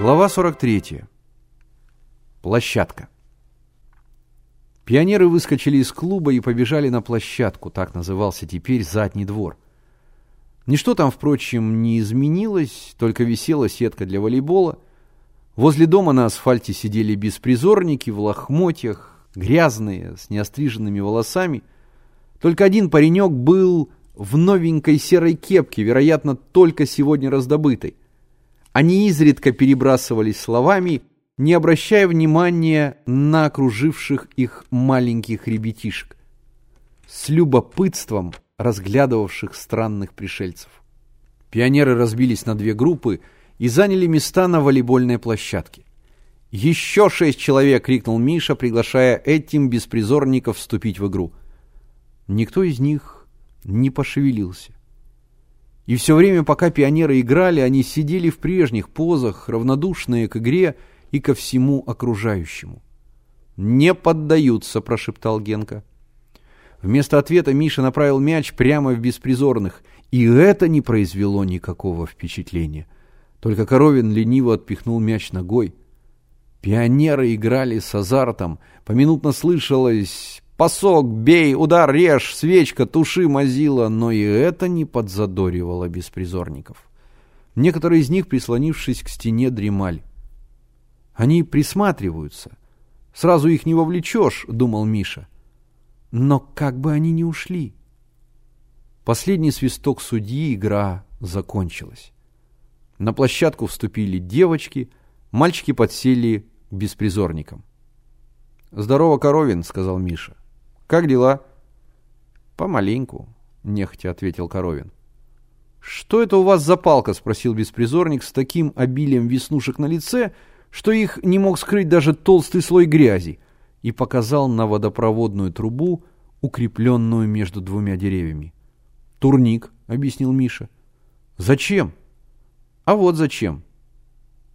Глава 43. Площадка. Пионеры выскочили из клуба и побежали на площадку, так назывался теперь задний двор. Ничто там, впрочем, не изменилось, только висела сетка для волейбола. Возле дома на асфальте сидели беспризорники в лохмотьях, грязные, с неостриженными волосами. Только один паренек был в новенькой серой кепке, вероятно, только сегодня раздобытой. Они изредка перебрасывались словами, не обращая внимания на окруживших их маленьких ребятишек, с любопытством разглядывавших странных пришельцев. Пионеры разбились на две группы и заняли места на волейбольной площадке. «Еще шесть человек!» — крикнул Миша, приглашая этим беспризорников вступить в игру. Никто из них не пошевелился. И все время, пока пионеры играли, они сидели в прежних позах, равнодушные к игре и ко всему окружающему. «Не поддаются», – прошептал Генка. Вместо ответа Миша направил мяч прямо в беспризорных, и это не произвело никакого впечатления. Только Коровин лениво отпихнул мяч ногой. Пионеры играли с азартом, поминутно слышалось Пасок, бей, удар, режь, свечка, туши, мазила, но и это не подзадоривало беспризорников. Некоторые из них, прислонившись к стене, дремали. Они присматриваются. Сразу их не вовлечешь, думал Миша. Но как бы они ни ушли. Последний свисток судьи, игра закончилась. На площадку вступили девочки, мальчики подсели к беспризорникам. «Здорово, Коровин», — сказал Миша. Как дела? Помаленьку, нехотя ответил Коровин. Что это у вас за палка? спросил беспризорник с таким обилием веснушек на лице, что их не мог скрыть даже толстый слой грязи, и показал на водопроводную трубу, укрепленную между двумя деревьями. «Турник», — объяснил Миша. «Зачем?» «А вот зачем».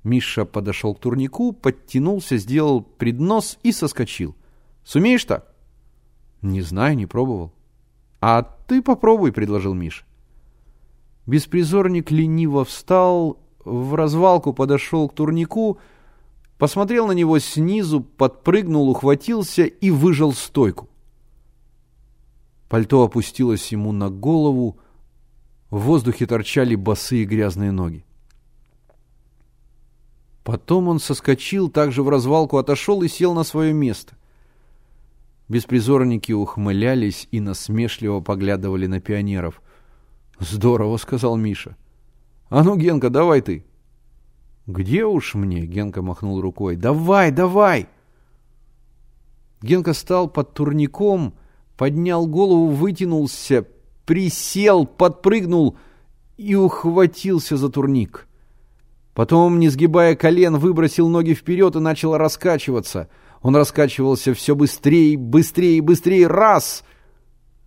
Миша подошел к турнику, подтянулся, сделал преднос и соскочил. «Сумеешь так?» Не знаю, не пробовал. А ты попробуй, предложил Миш. Беспризорник лениво встал, в развалку подошел к турнику, посмотрел на него снизу, подпрыгнул, ухватился и выжал стойку. Пальто опустилось ему на голову, в воздухе торчали босые грязные ноги. Потом он соскочил, также в развалку отошел и сел на свое место. Беспризорники ухмылялись и насмешливо поглядывали на пионеров. «Здорово», — сказал Миша. «А ну, Генка, давай ты». «Где уж мне?» — Генка махнул рукой. «Давай, давай!» Генка стал под турником, поднял голову, вытянулся, присел, подпрыгнул и ухватился за турник. Потом, не сгибая колен, выбросил ноги вперед и начал раскачиваться — он раскачивался все быстрее, быстрее, быстрее. Раз!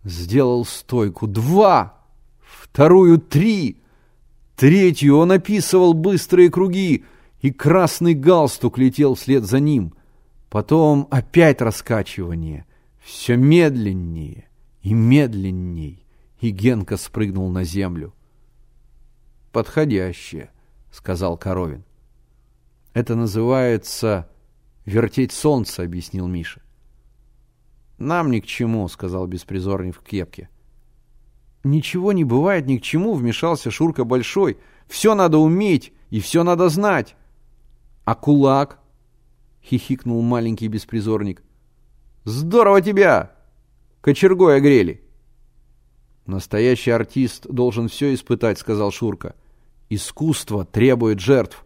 Сделал стойку. Два! Вторую три! Третью он описывал быстрые круги, и красный галстук летел вслед за ним. Потом опять раскачивание. Все медленнее и медленней. И Генка спрыгнул на землю. «Подходящее», — сказал Коровин. «Это называется «Вертеть солнце», — объяснил Миша. «Нам ни к чему», — сказал беспризорник в кепке. «Ничего не бывает ни к чему», — вмешался Шурка Большой. «Все надо уметь и все надо знать». «А кулак?» — хихикнул маленький беспризорник. «Здорово тебя! Кочергой огрели!» «Настоящий артист должен все испытать», — сказал Шурка. «Искусство требует жертв».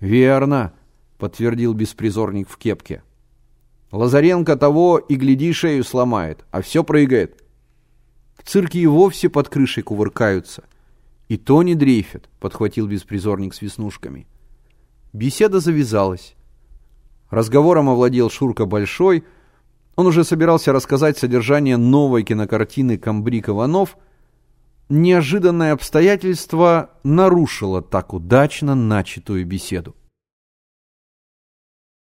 «Верно», подтвердил беспризорник в кепке. Лазаренко того и гляди шею сломает, а все прыгает. В цирке и вовсе под крышей кувыркаются. И то не дрейфят, подхватил беспризорник с веснушками. Беседа завязалась. Разговором овладел Шурка Большой. Он уже собирался рассказать содержание новой кинокартины «Камбрик Иванов». Неожиданное обстоятельство нарушило так удачно начатую беседу.